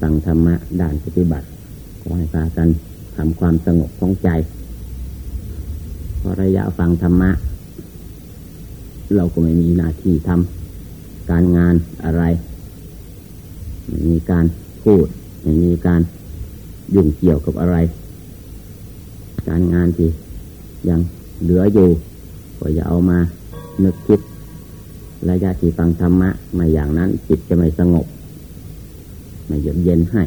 ฟังธรรมะด่านปฏิบัติขอให้พากันทำความสงบของใจพอระยะฟังธรรมะ เราก็ไม่มีหน้าที่ทำการงานอะไรไม่มีการพูดไม่มีการยุ่งเกี่ยวกับอะไร การงานที่ยังเหลืออยู่ก็อย่าเอามานึกคิดระยะที่ฟังธรรมะมาอย่างนั้นจิตจะไม่สงบ ไม่เยือกเย็นให้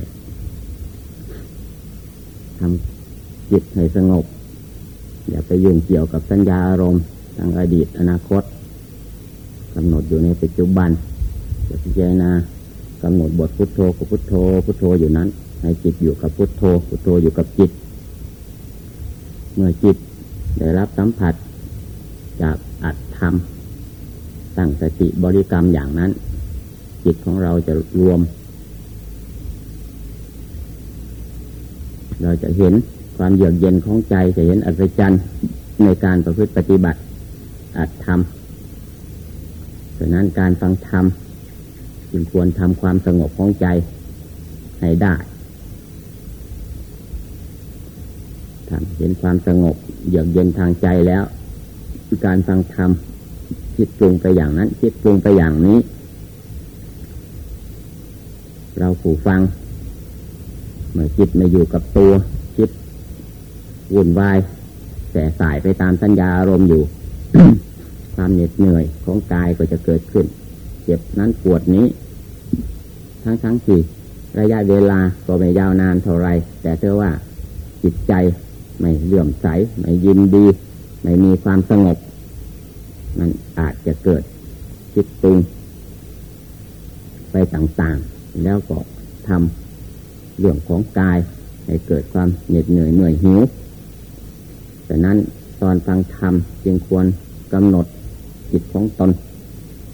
ทำจิตให้สงบ อย่าไปยุ่งเกี่ยวกับสัญญาอารมณ์ทางอดีตอนาคตกำหนดอยู่ในปัจจุบันจะพิจารณากำหนดบทพุทโธกับพุทโธ พุทโธอยู่นั้น ให้จิตอยู่กับพุทโธ พุทโธอยู่กับจิต เมื่อจิตได้รับสัมผัส จากอัตธรรมตั้งสติบริกรรมอย่างนั้น จิตของเราจะรวม เราจะเห็นความเยือกเย็นของใจจะเห็นอัศจรรย์ในการประพฤติปฏิบัติอัตธรรมดังนั้นการฟังธรรมจึงควรทำความสงบของใจให้ได้ทำเห็นความสงบเยือกเย็นทางใจแล้ว การฟังธรรมคิดปรุงไปอย่างนั้น คิดปรุงไปอย่างนี้ เราผู้ฟัง เมื่อจิตไม่อยู่กับตัวคิดวุ่นวายแต่สายไปตามสัญญาอารมณ์อยู่ ความเหน็ดเหนื่อยของกายก็จะเกิดขึ้น เจ็บนั้นปวดนี้ ทั้งทั้งที่ระยะเวลาก็ไม่ยาวนานเท่าไร แต่เท่าว่าจิตใจไม่เลื่อมใส ไม่ยินดี ไม่มีความสงบ มันอาจจะเกิดคิดปรุงไปต่างๆ แล้วก็ทำ เรื่องของกายให้เกิดความเหน็ดเหนื่อยเหนื่อยหิวแต่นั้นตอนฟังธรรมจึงควรกำหนดจิตของตน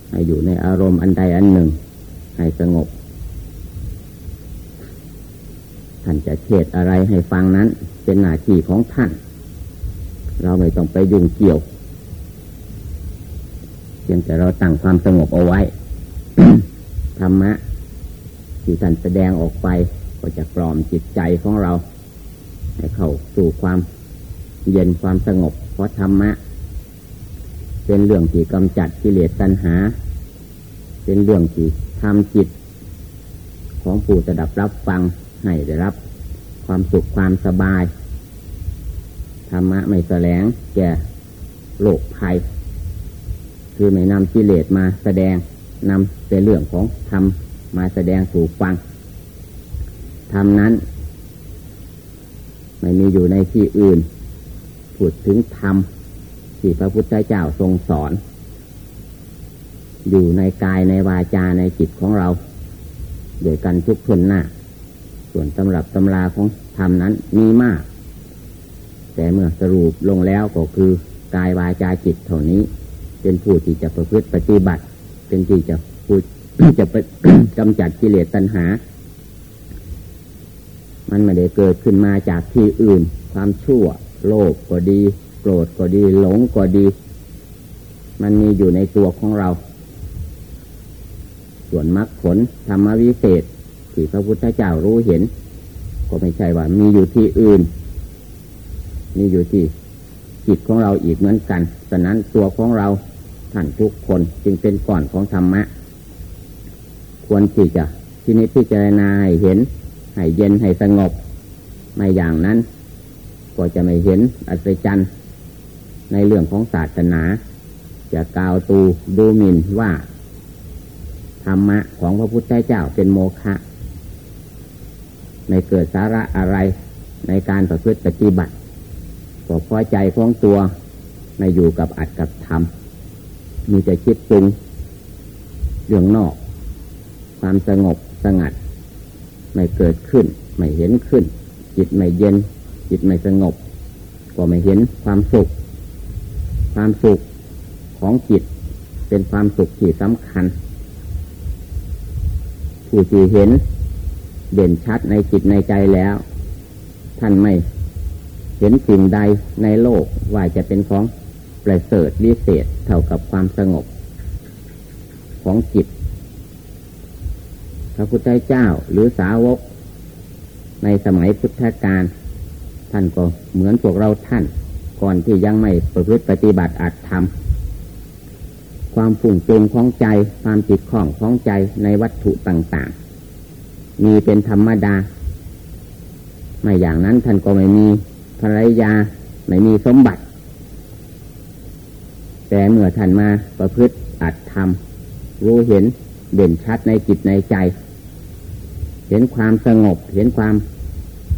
ให้อยู่ในอารมณ์อันใดอันหนึ่ง ให้สงบท่านจะเทศอะไรให้ฟังนั้น เป็นหน้าที่ของท่าน เราไม่ต้องไปยุ่งเกี่ยวเพียงแต่เราตั้งความสงบเอาไว้ธรรมะที่ท่านแสดงออกไป ก็จะกล่อมจิตใจของเราให้เข้าสู่ความเย็นความสงบ เพราะธรรมะ เป็นเรื่องที่กำจัดกิเลสตัณหา เป็นเรื่องที่ทำจิต ของผู้จะดับรับฟังให้ได้รับ ความสุขความสบาย ธรรมะไม่แสลงแก่โลกภัย คือไม่นำกิเลสมาแสดงนำเป็นเรื่องของธรรมมาแสดงสู่ฟัง ธรรมนั้น ไม่มีอยู่ในที่อื่น พูดถึงธรรมที่พระพุทธเจ้าทรงสอน อยู่ในกายในวาจาในจิตของเราโดยกันทุกทนหน้า ส่วนตำรับตำราของธรรมนั้นมีมาก แต่เมื่อสรุปลงแล้วก็คือกายวาจาจิตเท่านี้ เป็นผู้ที่จะประพฤติปฏิบัติ เป็นที่จะพูดจะไปกำจัดกิเลสตัณหา มันไม่ได้เกิดขึ้นมาจากที่อื่น ความชั่ว โลภก็ดี โกรธก็ดี หลงก็ดี มันมีอยู่ในตัวของเรา ส่วนมรรคผลธรรมวิเศษที่พระพุทธเจ้ารู้เห็น ก็ไม่ใช่ว่ามีอยู่ที่อื่น มีอยู่ที่จิตของเราอีกเหมือนกันฉะนั้นตัวของเราท่านทุกคนจึงเป็นก่อนของธรรมะ ควรที่จะที่นี้พิจารณาเห็น ให้เย็นให้สงบ ไม่อย่างนั้น ก็จะไม่เห็นอัศจรรย์ในเรื่องของศาสนา จะกล่าวตูดูหมิ่นว่าธรรมะของพระพุทธเจ้าเป็นโมฆะไม่เกิดสาระอะไรในการประพฤติปฏิบัติก็พอใจของตัวไม่อยู่กับอัดกับธรรมมีแต่คิดปรุงเรื่องนอก ความสงบสงัด ไม่เกิดขึ้น ไม่เห็นขึ้น จิตไม่เย็น จิตไม่สงบ ก็ไม่เห็นความสุข ความสุขของจิต เป็นความสุขที่สำคัญ ผู้ที่เห็น เด่นชัดในจิตในใจแล้ว ท่านไม่เห็นสิ่งใดในโลกว่าจะเป็นของประเสริฐวิเศษเท่ากับความสงบ ของจิต ระพุทธเจ้าหรือสาวก ในสมัยพุทธกาลท่านก็เหมือนพวกเราท่าน ก่อนที่ยังไม่ประพฤติปฏิบัติอัตธรรมความฝุ่งปงของใจความจิตของของใจในวัตถุต่างๆ มีเป็นธรรมดา ไม่อย่างนั้นท่านก็ไม่มีภรรยาไม่มีสมบัติ แต่เมื่อท่านมาประพฤติอัตธรรมรู้เห็นเด่นชัดในจิตในใจ เห็นความสงบ เห็นความ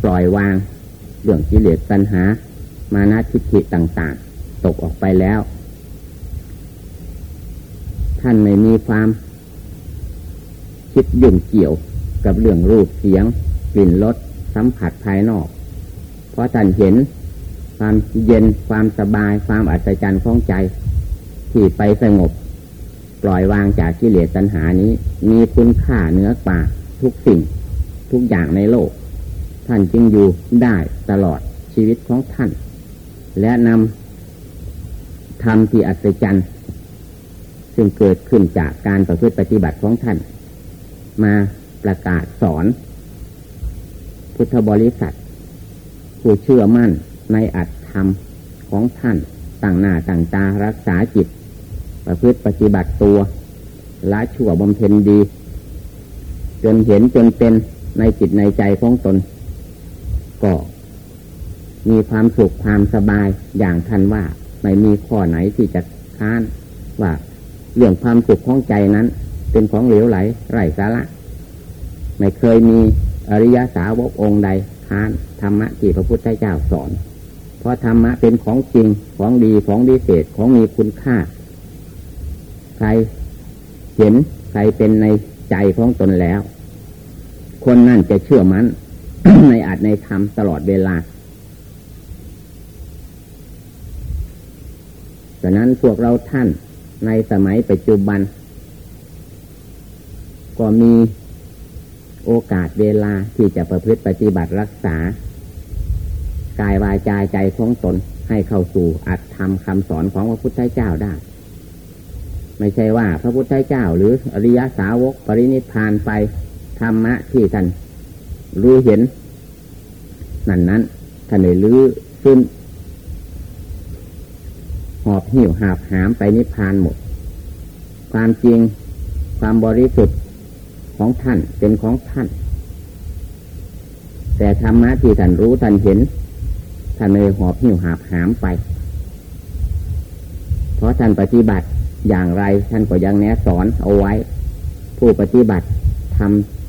ปล่อยวาง เรื่องกิเลสตัณหา มานะทิฏฐิต่างๆ ตกออกไปแล้ว ท่านไม่มีความ คิดยุ่งเกี่ยวกับเรื่องรูปเสียง กลิ่นรสสัมผัสภายนอก เพราะท่านเห็นความเย็นความสบายความอัศจรรย์ของใจ ที่ไปสงบ ปล่อยวางจากกิเลสตัณหานี้ มีคุณค่าเนื้อกว่าทุกสิ่ง ทุกอย่างในโลก ท่านจึงอยู่ได้ตลอดชีวิตของท่าน และนำธรรมที่อัศจรรย์ซึ่งเกิดขึ้นจากการประพฤติปฏิบัติของท่าน มาประกาศสอน พุทธบริษัท ผู้เชื่อมั่นในอัตธรรมของท่านต่างหน้าต่างตารักษาจิต ประพฤติปฏิบัติตัวละชั่วบำเพ็ญดี จนเห็นจนเป็น ในจิตในใจของตน ก็มีความสุขความสบายอย่างทันว่าไม่มีข้อไหนที่จะค้านว่าเรื่องความสุขของใจนั้น เป็นของเหลวไหลไร้สาระ ไม่เคยมีอริยสาวกองค์ใดค้านธรรมะที่พระพุทธเจ้าสอน เพราะธรรมะเป็นของจริงของดีของดีเศษของมีคุณค่า ใครเห็นใครเป็นในใจของตนแล้ว คนนั่นจะเชื่อมัน่นในอาจในธรรมตลอดเวลาดังนั้นพวกเราท่านในสมัยปัจจุบัน ก็มีโอกาสเวลาที่จะประพฤติปฏิบัติรักษา กายวาจาใจของตนให้เข้าสู่อัตธรรมคำสอนของพระพุทธเจ้าได้ ไม่ใช่ว่าพระพุทธเจ้าหรืออริยสาวกปรินิพานไป ธรรมะที่ท่านรู้เห็น นั่นนั้นท่านเลยลื้อขึ้นหอบหิวหาบหามไปนิพพานหมด ความจริงความบริสุทธิ์ของท่านเป็นของท่าน แต่ธรรมะที่ท่านรู้ท่านเห็นท่านเลยหอบหิวหาบหามไป เพราะท่านปฏิบัติอย่างไรท่านก็ยังแนะสอนเอาไว้ ผู้ปฏิบัติทำ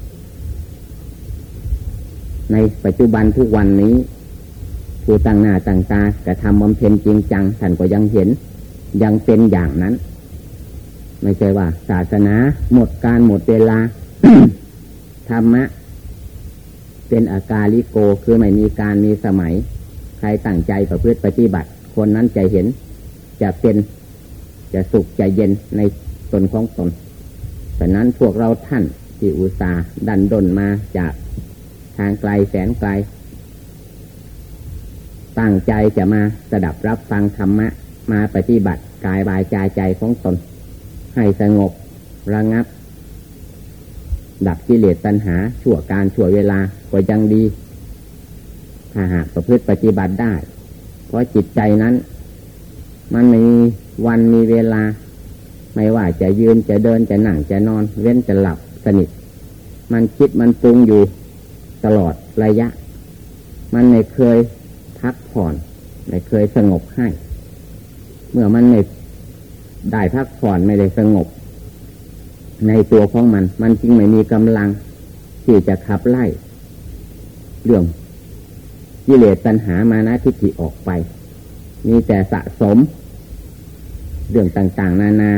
ในปัจจุบันทุกวันนี้ผู้ตั้งหน้าตั้งตากระทำบำเพ็ญจริงจังท่านก็ยังเห็น ยังเป็นอย่างนั้น ไม่ใช่ว่า ศาสนาหมดการหมดเวลาธรรมะ เป็นอาการลิโกคือไม่มีการมีสมัย ใครตั้งใจประพฤติปฏิบัติ คนนั้นจะเห็น จะเป็นจะสุขจะเย็นในตนของตนแต่นั้นพวกเราท่านที่อุตส่าห์ดันดนมาจาก ทางไกลแสนไกล ตั้งใจจะมาสดับรับฟังธรรมะ มาปฏิบัติกายบายใจใจของตน ให้สงบระงับ ดับกิเลสตัณหา ชั่วการชั่วเวลาก็ยังดี ถ้าหากประพฤติปฏิบัติได้ เพราะจิตใจนั้น มันมีวันมีเวลา ไม่ว่าจะยืนจะเดินจะนั่งจะนอน เว้นจะหลับสนิท มันคิดมันปรุงอยู่ ตลอดระยะ มันไม่เคยพักผ่อน ไม่เคยสงบให้ เมื่อมันไม่ได้พักผ่อนไม่ได้สงบ ในตัวของมัน มันจึงไม่มีกำลัง ที่จะขับไล่ เรื่องยิเลสตัณหามานะทิฏฐิออกไป มีแต่สะสม เรื่องต่างๆ นานา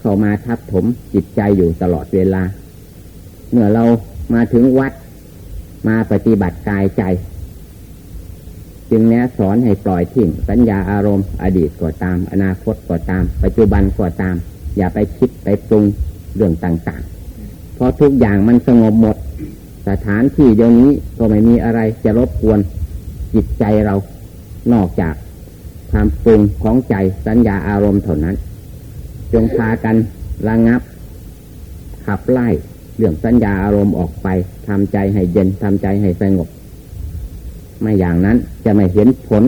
เข้ามาทับถมจิตใจอยู่ตลอดเวลา เมื่อเรามาถึงวัด มาปฏิบัติกายใจ จึงแนะสอนให้ปล่อยทิ้งสัญญาอารมณ์ อดีตก็ตาม อนาคตก็ตาม ปัจจุบันก็ตาม อย่าไปคิดไปปรุงเรื่องต่างๆ เพราะทุกอย่างมันสงบหมด สถานที่เดียวนี้ก็ไม่มีอะไรจะรบกวนจิตใจเรานอกจากความปรุงของใจสัญญาอารมณ์เท่านั้น จงพากันระงับขับไล่ เรื่องสัญญาอารมณ์ออกไปทำใจให้เย็นทำใจให้สงบ ไม่อย่างนั้นจะไม่เห็นผล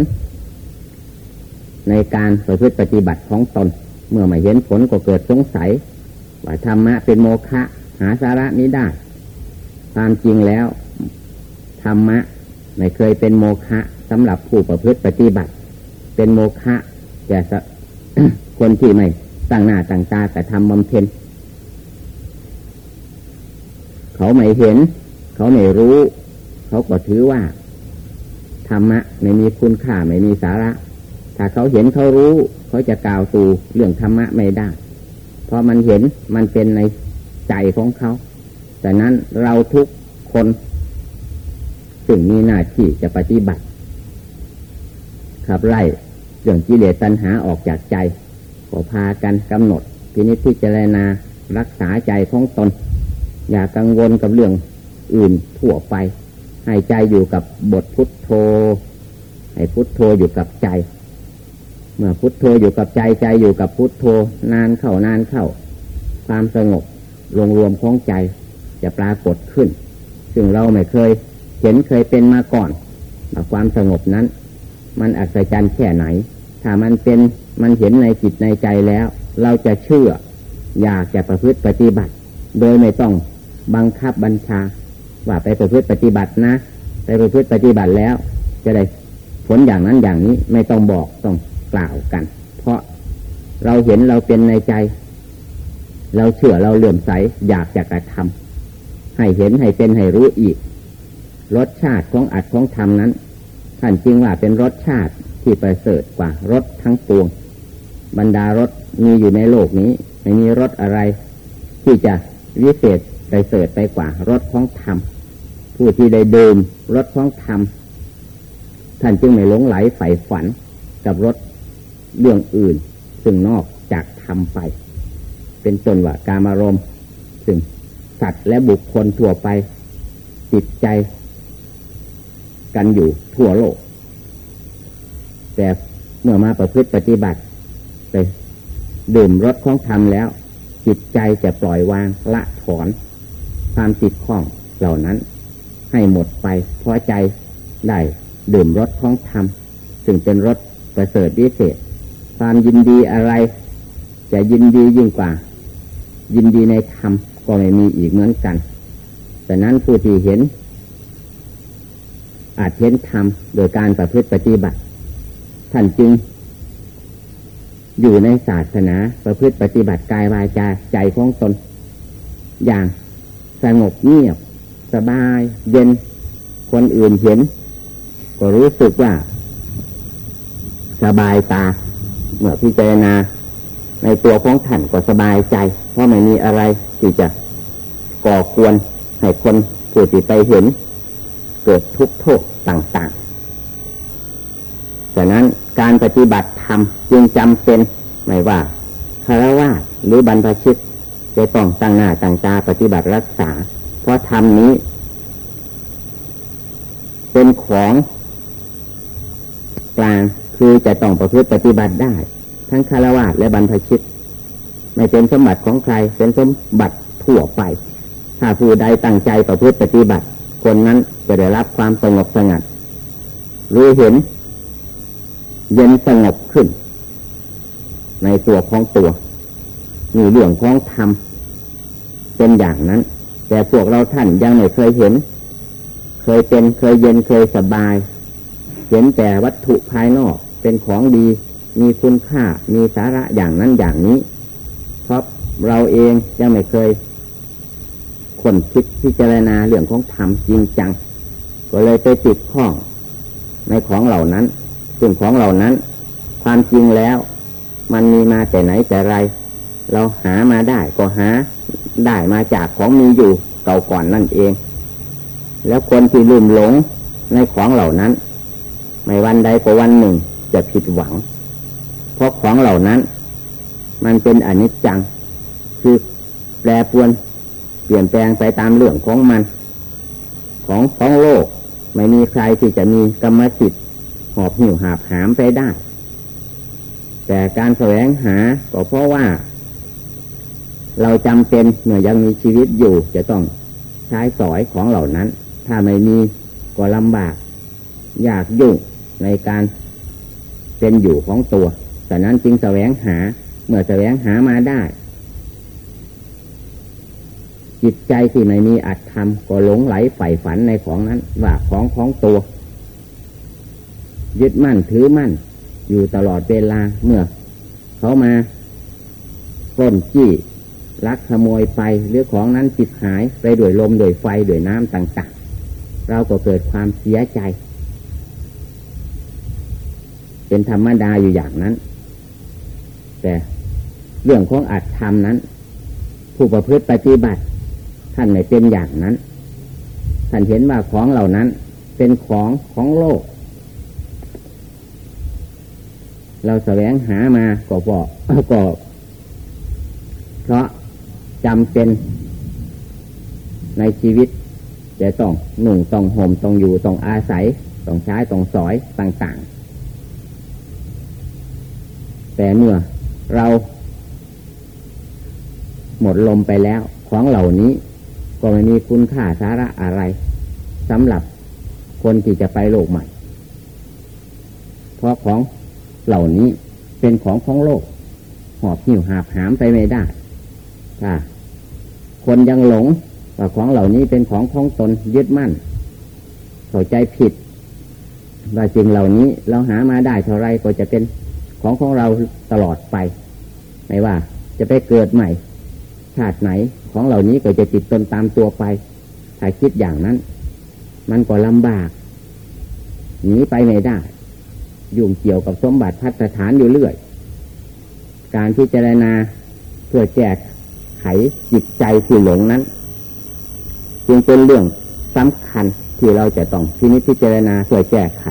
ในการประพฤติปฏิบัติของตน เมื่อไม่เห็นผลก็เกิดสงสัย ว่าธรรมะเป็นโมฆะหาสาระนี้ได้ความจริงแล้ว ธรรมะไม่เคยเป็นโมฆะสำหรับผู้ประพฤติปฏิบัติ เป็นโมฆะแต่คนที่ไม่ตั้งหน้าตั้งตาแต่ทำบำเพ็ญ เขาไม่เห็น เขาไม่รู้ เขาก็ถือว่า ธรรมะไม่มีคุณค่าไม่มีสาระ ถ้าเขาเห็นเขารู้ เขาจะกล่าวสู่เรื่องธรรมะไม่ได้เพราะมันเห็นมันเป็นในใจของเขา แต่นั้นเราทุกคนซึ่งมีหน้าที่จะปฏิบัติ ขับไล่เรื่องกิเลสตัณหาออกจากใจก็พากันกำหนดพินิจพิจารณารักษาใจของตน อย่ากังวลกับเรื่องอื่นทั่วไป ให้ใจอยู่กับบทพุทโธ ให้พุทโธอยู่กับใจ เมื่อพุทโธอยู่กับใจใจอยู่กับพุทโธ นานเข้านานเข้า ความสงบรวมรวมของใจจะปรากฏขึ้น ซึ่งเราไม่เคย เห็นเคยเป็นมาก่อนความสงบนั้น มันอัศจรรย์แค่ไหน ถ้ามันเป็นมันเห็นในจิตในใจแล้ว เราจะเชื่อ อยากจะประพฤติปฏิบัติ โดยไม่ต้อง บังคับบัญชา ว่าไปประพฤติปฏิบัตินะ ไปประพฤติปฏิบัติแล้ว จะได้ผลอย่างนั้นอย่างนี้ไม่ต้องบอกต้องกล่าวกัน เพราะเราเห็นเราเป็นในใจ เราเชื่อเราเลื่อมใสอยากจะกระทำให้เห็นให้เป็นให้รู้อีก รสชาติของอัดของทำนั้น ท่านจริงว่าเป็นรสชาติที่ประเสริฐกว่ารสทั้งปวง บรรดารถมีอยู่ในโลกนี้ ไม่มีรถอะไร ที่จะวิเศษ ไปเสริฐไปกว่ารถของธรรมผู้ที่ได้ดื่มรถของธรรมท่านจึงไม่หลงไหลใฝ่ฝันกับรถเรื่องอื่น ซึ่งนอกจากธรรมไป เป็นต้นว่าการอารมณ์ซึ่งสัตว์และบุคคลทั่วไปติดใจ กันอยู่ทั่วโลก แต่เมื่อมาประพฤติปฏิบัติไปดื่มรสของธรรมแล้ว จิตใจจะปล่อยวางละถอน ความติดข้องเหล่านั้น ให้หมดไปเพราะใจได้ดื่มรสของธรรมซึ่งเป็นรสประเสริฐวิเศษ ความยินดีอะไร จะยินดียิ่งกว่า ยินดีในธรรมก็ไม่มีอีกเหมือนกันแต่นั้นผู้ที่เห็น อาจเห็นธรรมโดยการประพฤติปฏิบัติ ท่านจึง อยู่ในศาสนาประพฤติปฏิบัติกายวาจาใจของตนอย่าง สงบเงียบ สบาย เย็น คนอื่นเห็น ก็รู้สึกว่า สบายตา เมื่อพิจารณา ในตัวของท่านก็สบายใจ เพราะไม่มีอะไรที่จะก่อควรให้คนผู้ที่ไปเห็น เกิดทุกข์โทษต่างๆฉะนั้นการปฏิบัติธรรมจึงจำเป็นไม่ว่าคารวะหรือบรรพชิต จะต้องตั้งหน้าตั้งตาปฏิบัติรักษา เพราะธรรมนี้ เป็นของกลางคือจะต้องประพฤติปฏิบัติได้ ทั้งคารวะและบรรพชิต ไม่เป็นสมบัติของใคร เป็นสมบัติทั่วไป ถ้าผู้ใดตั้งใจประพฤติปฏิบัติ คนนั้นจะได้รับความสงบสงัดรู้เห็น เย็นสงบขึ้น ในตัวของตัวมีเรื่องของธรรม เป็นอย่างนั้น แต่พวกเราท่านยังไม่เคยเห็น เคยเป็นเคยเย็นเคยสบาย เห็นแต่วัตถุภายนอกเป็นของดี มีคุณค่ามีสาระอย่างนั้นอย่างนี้เพราะเราเองยังไม่เคยคนคิดพิจารณาเรื่องของธรรมจริงจัง ก็เลยไปติดข้องในของเหล่านั้นสิ่งของเหล่านั้น ความจริงแล้ว มันมีมาแต่ไหนแต่ไร เราหามาได้ก็หา ได้มาจากของมีอยู่เก่าก่อนนั่นเอง แล้วคนที่ลืมหลงในของเหล่านั้น ไม่วันใดก็วันหนึ่งจะผิดหวัง เพราะของเหล่านั้น มันเป็นอนิจจัง คือแปรปวนเปลี่ยนแปลงไปตามเรื่องของมัน ของของโลก ไม่มีใครที่จะมีกรรมสิทธิ์หอบหิวหาบหามไปได้ แต่การแสวงหาก็เพราะว่า เราจำเป็นเมื่อยังมีชีวิตอยู่ จะต้องใช้สอยของเหล่านั้น ถ้าไม่มีก็ลำบาก ยากยุ่งในการเป็นอยู่ของตัวแต่นั้นจึงแสวงหา เมื่อแสวงหามาได้ จิตใจที่ไม่มีอัตธรรมก็หลงไหลใฝ่ฝันในของนั้น ว่าของของตัว ยึดมั่นถือมั่น อยู่ตลอดเวลาเมื่อ เขามาปล้นจี้ ลักขโมยไปหรือของนั้นจิตหายไปด้วยลมด้วยไฟด้วยน้ำต่างๆ เราก็เกิดความเสียใจ เป็นธรรมดาอยู่อย่างนั้น แต่เรื่องของอัตธรรมนั้น ผู้ประพฤติปฏิบัติ ท่านไม่เป็นอย่างนั้น ท่านเห็นว่าของเหล่านั้นเป็นของของโลก เราแสวงหามาก็บอกก็เพราะ จำเป็น ในชีวิตจะต้องหนุ่งต้องห่มต้องอยู่ต้องอาศัยต้องใช้ต้องสอยต่าง ๆ แต่เมื่อเรา หมดลมไปแล้ว ของเหล่านี้ ก็ไม่มีคุณค่าสาระอะไรสำหรับคนที่จะไปโลกใหม่ เพราะของเหล่านี้เป็นของของโลก หอบหิวหาบหามไปไม่ได้ คนยังหลงว่าของเหล่านี้เป็นของของตนยึดมั่นเข้าใจผิด ว่าสิ่งเหล่านี้เราหามาได้เท่าไรก็จะเป็นของของเราตลอดไป ไม่ว่า จะไปเกิดใหม่ชาติไหนของเหล่านี้ก็จะติดตนตามตัวไป ถ้าคิดอย่างนั้น มันก็ลำบากหนีไปไม่ได้ ยุ่งเกี่ยวกับสมบัติพัฒฐานอยู่เรื่อย การพิจารณาเพื่อแจก ไขจิตใจที่หลงนั้น จึงเป็นเรื่องสำคัญที่เราจะต้องพินิจพิจารณาเพื่อแก้ไข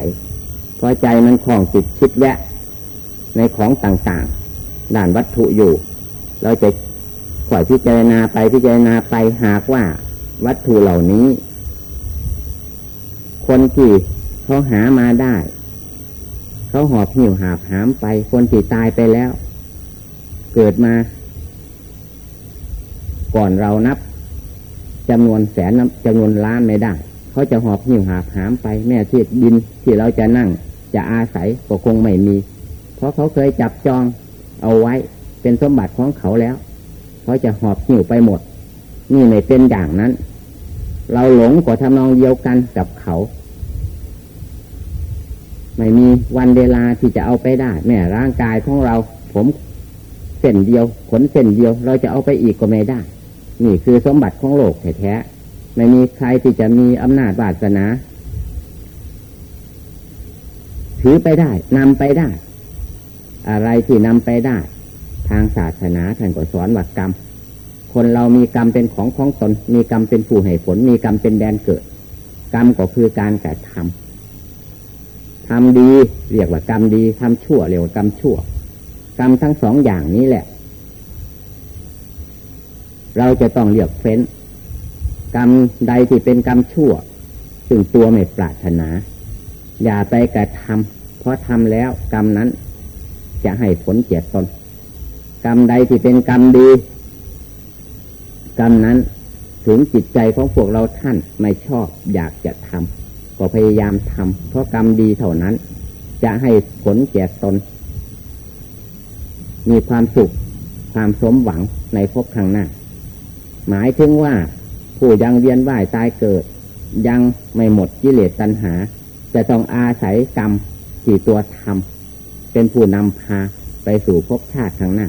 เพราะใจมันคล้องจิตคิดแวะในของต่างๆ ด่านวัตถุอยู่ เราจะขอยพิจารณาไปพิจารณาไปหากว่า วัตถุเหล่านี้ คนที่เขาหามาได้ เขาหอบหิวหาบหามไป คนที่ตายไปแล้ว เกิดมา ก่อนเรานับจำนวนแสนจำนวนล้านไม่ได้ เขาจะหอบหิ้วหาหามไปแม่ที่ดินที่เราจะนั่ง จะอาศัยก็คงไม่มี เพราะเขาเคยจับจองเอาไว้เป็นสมบัติของเขาแล้ว เขาจะหอบหิ้วไปหมด นี่ไม่เป็นอย่างนั้น เราหลงกว่าทำนองเดียวกันกับเขา ไม่มีวันเวลาที่จะเอาไปได้ แม่ร่างกายของเรา ผมเส้นเดียว ขนเส้นเดียว เราจะเอาไปอีกก็ไม่ได้ นี่คือสมบัติของโลกแท้ๆไม่มีใครที่จะมีอำนาจบาสนา ถือไปได้นำไปได้ อะไรที่นำไปได้ ทางศาสนาท่านก็สอนว่ากรรม คนเรามีกรรมเป็นของของตน มีกรรมเป็นผู้ให้ผล มีกรรมเป็นแดนเกิด กรรมก็คือการกระทำทำดีเรียกว่ากรรมดีทำชั่วเรียกว่ากรรมชั่ว กรรมทั้งสองอย่างนี้แหละ เราจะต้องเลือกเฟ้น กรรมใดที่เป็นกรรมชั่ว ซึ่งตัวไม่ปรารถนา อย่าไปกระทำเพราะทำแล้วกรรมนั้นจะให้ผลเกียรตน กรรมใดที่เป็นกรรมดี กรรมนั้นถึงจิตใจของพวกเราท่านไม่ชอบอยากจะทำก็พยายามทำเพราะกรรมดีเท่านั้น จะให้ผลแก่ตน มีความสุขความสมหวังในภพข้างหน้า หมายถึงว่า ผู้ยังเวียนว่ายตายเกิด ยังไม่หมดกิเลสตัณหา จะต้องอาศัยกรรมที่ตัวทำเป็นผู้นำพาไปสู่ภพชาติข้างหน้า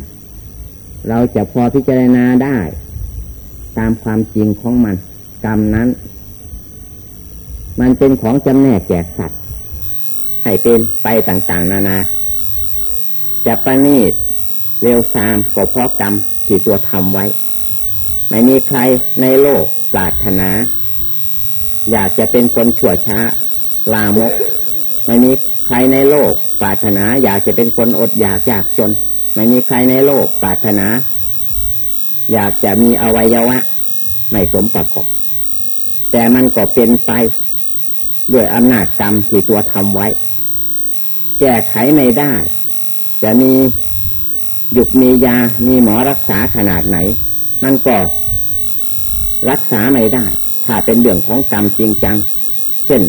เราจะพอพิจารณาได้ ตามความจริงของมัน กรรมนั้น มันเป็นของจำแนกแจกสัตว์ให้เป็นไปต่างๆ นานา จะประณีตเร็วซามก็เพราะกรรมที่ตัวทำไว้ ไม่มีใครในโลกปรารถนา อยากจะเป็นคนชั่วช้า ลามก ไม่มีใครในโลกปรารถนา อยากจะเป็นคนอดอยากยากจน ไม่มีใครในโลกปรารถนา อยากจะมีอวัยวะ ไม่สมประกอบแต่มันก็เป็นไปด้วยอำนาจกรรมที่ตัวทำไว้ แก้ไขไม่ได้ จะมีหยุดมียามีหมอรักษาขนาดไหน นั่นก็รักษาไม่ได้ ถ้าเป็นเรื่องของกรรมจริงจัง เช่น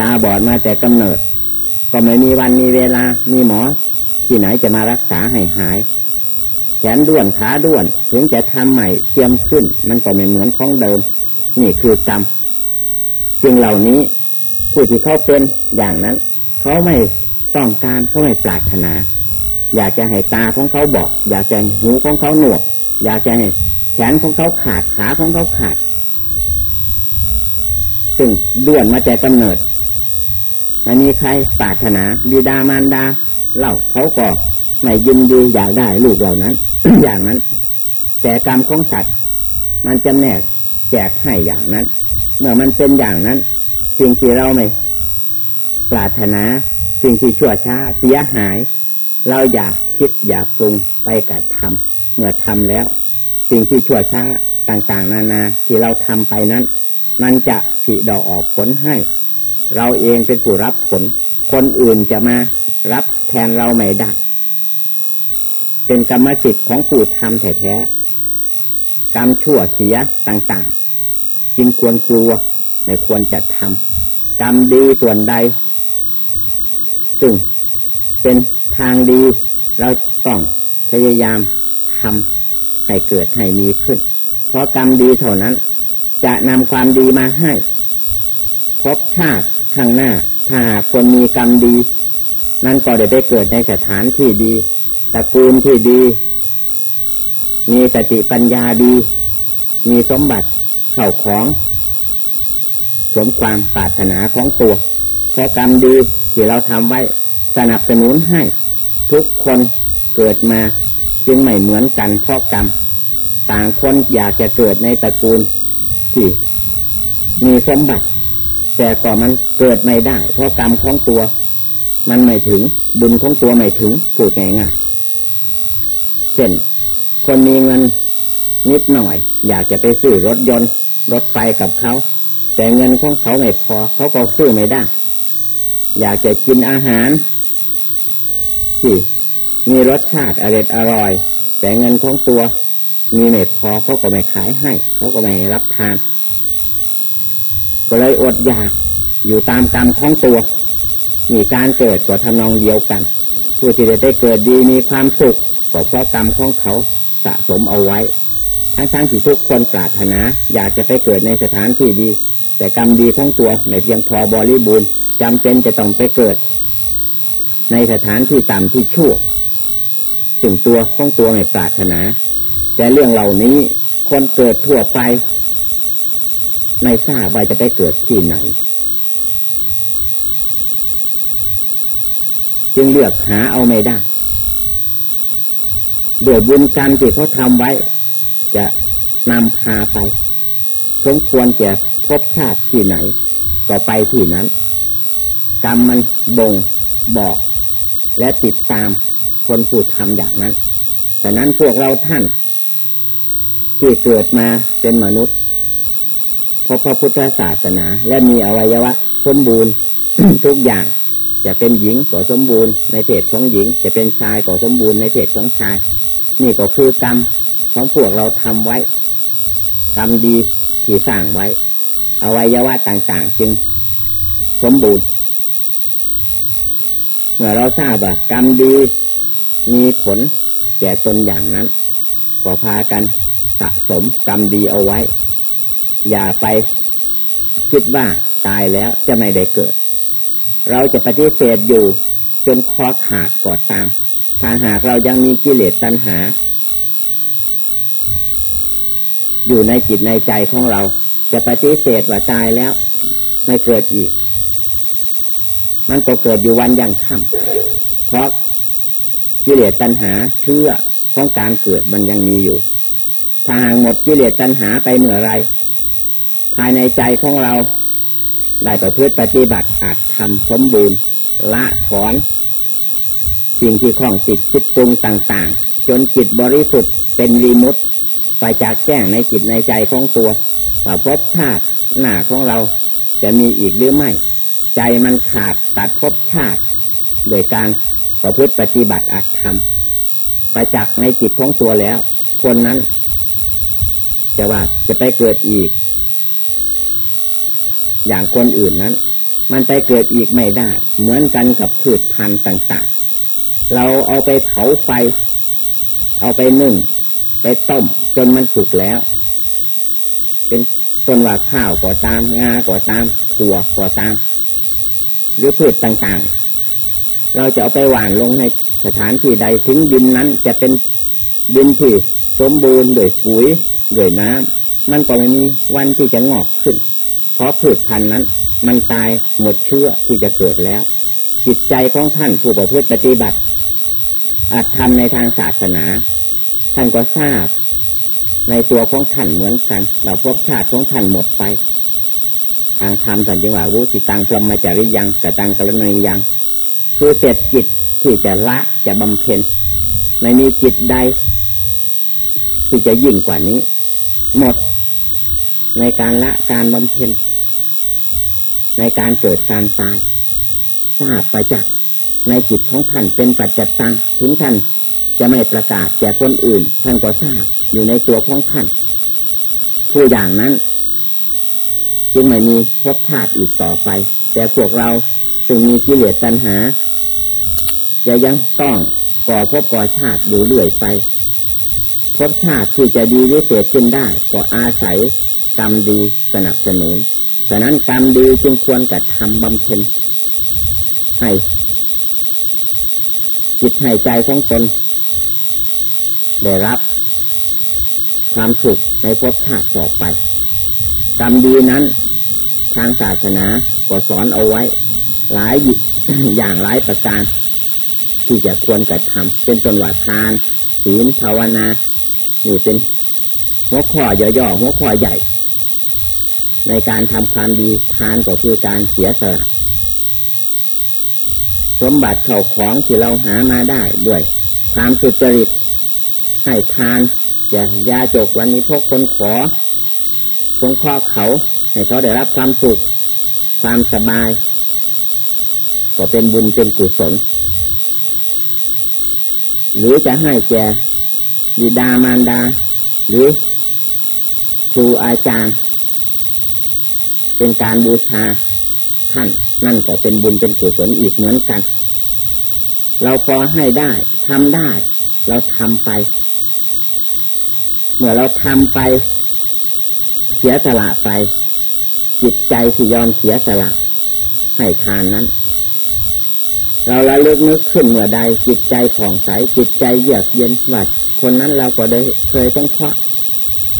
ตาบอดมาแต่กำเนิด ก็ไม่มีวันมีเวลา มีหมอ ที่ไหนจะมารักษาให้หาย แขนด้วนขาด้วน ถึงจะทำใหม่เทียมขึ้น มันก็ไม่เหมือนของเดิม นี่คือกรรมสิ่งเหล่านี้ ผู้ที่เขาเป็นอย่างนั้น เขาไม่ต้องการเขาไม่ปรารถนา อยากจะให้ตาของเขาบอก อยากจะให้หูของเขาหนวก อยากจะให้ แขนของเขาขาดขาของเขาขาด ซึ่งด้วนมาแต่กำเนิดไม่มีใครปรารถนาบิดามารดาเล่าเขาก็ไม่ยินดีอยากได้ลูกเหล่านั้น อย่างนั้น แต่กรรมของสัตว์ มันจะแนกแจกให้อย่างนั้น เมื่อมันเป็นอย่างนั้น สิ่งที่เราไม่ปรารถนาสิ่งที่ชั่วช้าเสียหาย เราอยากคิดอยากปรุงไปกับทำเมื่อทำแล้ว สิ่งที่ชั่วช้าต่างๆ นานาที่เราทำไปนั้น มันจะผลิดอกออกผลให้ เราเองเป็นผู้รับผล คนอื่นจะมารับแทนเราไม่ได้เป็นกรรมสิทธิ์ของผู้ทำแท้ๆกรรมชั่วเสียต่างๆ จึงควรกลัวไม่ควรจะทำกรรมดีส่วนใด ซึ่งเป็นทางดีเราต้องพยายามทำ ให้เกิดให้มีขึ้น เพราะกรรมดีเท่านั้น จะนำความดีมาให้ พบชาติข้างหน้า ถ้าหากคนมีกรรมดี นั่นก็ได้ไปเกิดในสถานที่ดีตระกูลที่ดี มีสติปัญญาดี มีสมบัติเข่าของ สมความปรารถนาของตัวเพราะกรรมดีที่เราทำไว้สนับสนุนให้ ทุกคนเกิดมา จึงไม่เหมือนกันเพราะกรรม ต่างคนอยากจะเกิดในตระกูลที่มีสมบัติ แต่ก็มันเกิดไม่ได้ เพราะกรรมของตัว มันไม่ถึงบุญของตัวไม่ถึงพูดง่ายๆเช่น คนมีเงินนิดหน่อย อยากจะไปซื้อรถยนต์ รถไฟกับเขา แต่เงินของเขาไม่พอ เขาก็ซื้อไม่ได้ อยากจะกินอาหารที่ มีรสชาติอร่อยอร่อย แต่เงินของตัว มีไม่พอเขาก็ไม่ขายให้ เขาก็ไม่รับทาน ก็เลยอดอยากอยู่ตามกรรมของตัว มีการเกิดก็ทำนองเดียวกัน ผู้ที่ได้เกิดดีมีความสุขก็เพราะกรรมของเขาสะสมเอาไว้ ทั้งทั้งที่ทุกคนปรารถนา อยากจะไปเกิดในสถานที่ดี แต่กรรมดีของตัวไม่เพียงพอบริบูรณ์จำเป็นจะต้องไปเกิด ในสถานที่ต่ำที่ชั่ว สิ่งตัวของตัวไม่ปรารถนา แต่เรื่องเหล่านี้คนเกิดทั่วไป ไม่ทราบว่าจะไปเกิดที่ไหน จึงเลือกหาเอาไม่ได้โดยบุญกรรมที่เขาทำไว้ จะนำพาไปสมควรจะพบชาติที่ไหน ก็ไปที่นั้น กรรมมันบ่งบอก และติดตาม คนผู้ทำอย่างนั้นแต่นั้นพวกเราท่าน ที่เกิดมาเป็นมนุษย์พบพระพุทธศาสนา และมีอวัยวะ สมบูรณ์ทุกอย่าง จะเป็นหญิงก็สมบูรณ์ในเพศของหญิง จะเป็นชายก็สมบูรณ์ในเพศของชาย นี่ก็คือกรรมของพวกเราทำไว้ กรรมดีที่สร้างไว้ อวัยวะต่าง ๆ จึง สมบูรณ์เมื่อเราทราบว่ากรรมดี มีผลแก่ตนอย่างนั้น ก็พากันสะสมกรรมดีเอาไว้ อย่าไปคิดว่าตายแล้วจะไม่ได้เกิด เราจะปฏิเสธอยู่จนคอขาดกอดตาม ถ้าหากเรายังมีกิเลสตัณหา อยู่ในจิตในใจของเรา จะปฏิเสธว่าตายแล้ว ไม่เกิดอีก มันก็เกิดอยู่วันยังค่ำเพราะ กิเลสตัณหาเชื่อของการเกิดมันยังมีอยู่ ถ้าหางหมดกิเลสตัณหาไปเมื่อไร ภายในใจของเรา ได้ประพฤติปฏิบัติอาจทำสมบูรณ์ละถอนสิ่งที่คล้องติดคิดปรุงต่าง ๆ จนจิตบริสุทธิ์เป็นวีมุตไปจากแจ้งในจิตในใจของตัวว่าพบชาติหน้าของเราจะมีอีกหรือไม่ ใจมันขาดตัดพบชาติ โดยการ ประพฤติปฏิบัติอัตธรรมประจักษ์ในจิตของตัวแล้ว คนนั้น จะว่าจะไปเกิดอีก อย่างคนอื่นนั้น มันไปเกิดอีกไม่ได้ เหมือนกันกับพืชพันธุ์ต่างๆ เราเอาไปเผาไฟ เอาไปนึ่ง ไปต้ม จนมันสุกแล้ว เป็นต้นว่าข้าวก็ตามงาก็ตามถั่วก็ตาม หรือพืชต่างๆ เราจะเอาไปหว่านลงในสถานที่ใดถึงดินนั้น จะเป็นดินที่สมบูรณ์ด้วยปุ๋ยด้วยน้ำมันก็ไม่มีวันที่จะงอกขึ้น เพราะพืชพันธุ์นั้น มันตายหมดเชื้อที่จะเกิดแล้ว จิตใจของท่านผู้ประพฤติปฏิบัติอาจทำในทางศาสนา ท่านก็ทราบ ในตัวของท่านเหมือนกันเราพบชาติของท่านหมดไป ทางธรรมสันติว่ารู้สิตังพรหมจริยังกตังกรณียัง คือเสร็จจิตที่จะละจะบำเพ็ญไม่มีจิตใด ที่จะยิ่งกว่านี้ หมด ในการละการบำเพ็ญในการเกิดการตายทราบประจักษ์ในจิตของท่านเป็นปัจจัตตังถึงท่านจะไม่ประกาศแก่คนอื่น ท่านก็ทราบอยู่ในตัวของท่านผู้อย่างนั้น จึงไม่มีภพชาติอีกต่อไป แต่พวกเรา จึงมีกิเลสตัณหา จะยังต้องก่อภพก่อชาติอยู่เรื่อยไปภพชาติที่จะดีวิเศษขึ้นได้ ก็อาศัยกรรมดีสนับสนุนฉะนั้นกรรมดีจึงควรกระทำบำเพ็ญให้จิตให้ใจของตนได้รับความสุขในภพชาติต่อไป กรรมดีนั้น ทางศาสนาก็สอนเอาไว้ หลายอย่างหลายประการ ที่จะควรกระทำเป็นตนว่าทานศีลภาวนานี่เป็นหัวข้อย่อๆหัวข้อใหญ่ ในการทำความดีทานก็คือการเสียสละสมบัติเข่าของที่เราหามาได้ด้วยความสุจริตให้ทานจะยาจกวันนี้พวกคนขอสงเคราะห์เขา ให้เขาได้รับความสุข ความสบาย ก็เป็นบุญเป็นกุศลหรือจะให้แก่บิดามารดา หรือครูอาจารย์ เป็นการบูชาท่านนั่นก็เป็นบุญเป็นกุศลอีกเหมือนกัน เราพอให้ได้ทำได้ เราทำไป เมื่อเราทำไป เสียสละไป จิตใจที่ยอมเสียสละให้ทานนั้น เราละลึกนึกขึ้นเมื่อใดจิตใจผ่องใสจิตใจเยือกเย็นว่าคนนั้นเราก็ได้เคยต้องเคาะ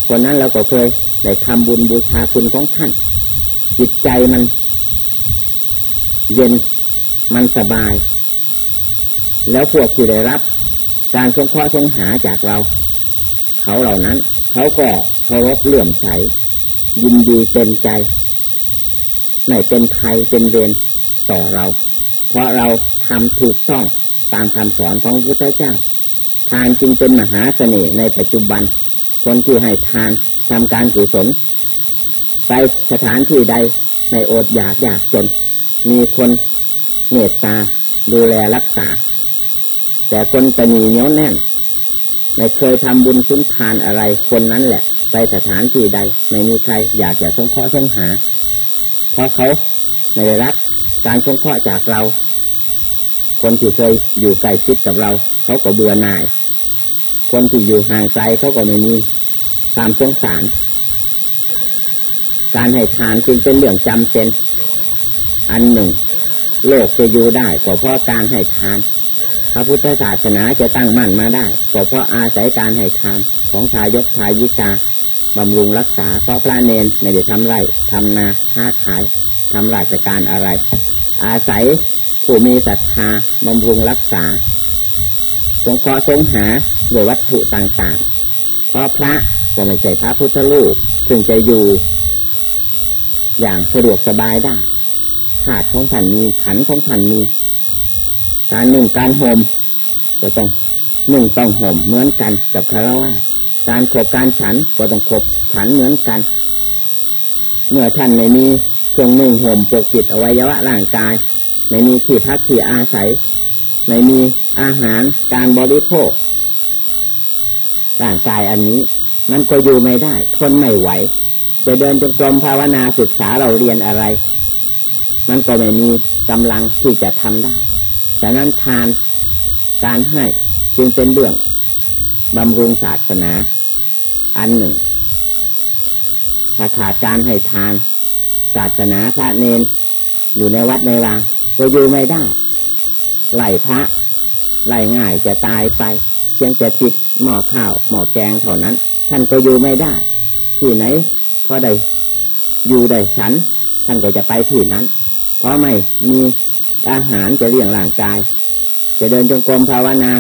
คนนั้นเราก็เคยได้ทำบุญบูชาคุณของท่าน จิตใจมัน เย็นมันสบาย แล้วพวกที่ได้รับ การสงเคราะห์สงหาจากเรา เขาเหล่านั้น เขาก็เคารพเลื่อมใส ยินดีเต็มใจไม่เป็นไทยเป็นเวรต่อเรา เพราะเรา ทำถูกต้องตามคำสอนของพระพุทธเจ้า ทานจึงเป็นมหาเสน่ห์ในปัจจุบัน คนที่ให้ทานทำการกุศลไปสถานที่ใดในอดอยากอยากจน มีคนเมตตาดูแลรักษา แต่คนจะมีเหนียวแน่นไม่เคยทำบุญสุนทานอะไรคนนั้นแหละ ไปสถานที่ใด ไม่มีใครอยากจะสงเคราะห์สงหา เพราะเขาไม่ได้รับการสงเคราะห์จากเรา คนที่เคยอยู่ใกล้ชิดกับเรา เขาก็เบื่อหน่าย คนที่อยู่ห่างไกลเขาก็ไม่มีความสงสาร การให้ทานจึงเป็นเรื่องจำเป็น อันหนึ่ง โลกจะอยู่ได้ก็เพราะการให้ทาน พระพุทธศาสนาจะตั้งมั่นมาได้ก็เพราะอาศัยการให้ทานของชายกชายิกาบำรุงรักษาเพราะพระเนนไม่ได้ทำไร่ทำนาค้าขายทำราชการอะไร อาศัย ผู้มีศรัทธาบำรุงรักษาสงเคราะห์สงหาโดยวัตถุต่างๆ เพราะพระก็ไม่ใช่พระพุทธรูปซึ่งจะอยู่ อย่างสะดวกสบายได้ถาดของท่านมีขันของท่านมี การนุ่งการห่มก็ต้องนุ่งต้องห่มเหมือนกันกับคารวะการขบการฉันก็ต้องขบฉันเหมือนกัน เมื่อท่านไม่มีเครื่องนุ่งห่มปกปิดอวัยวะร่างกาย ไม่มีที่พักที่อาศัย ไม่มีอาหารการบริโภคร่างกายอันนี้ มันก็อยู่ไม่ได้ ทนไม่ไหว จะเดินจงกรมภาวนาศึกษาเราเรียนอะไร มันก็ไม่มีกำลังที่จะทำได้แต่นั้นทานการให้จึงเป็นเรื่องบำรุงศาสนา อันหนึ่งถ้าขาดการให้ทาน ศาสนาพระเนนอยู่ในวัดในวา ก็อยู่ไม่ได้ ไหลพระไหลง่ายจะตายไปเพียงจะติดหม้อข้าวหม้อแกงเท่านั้น ท่านก็อยู่ไม่ได้ ที่ไหนพอได้อยู่ได้ฉัน ท่านก็จะไปที่นั้น เพราะไม่มีอาหารจะเลี้ยงร่างกาย จะเดินจงกรมภาวนา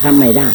ทำไม่ได้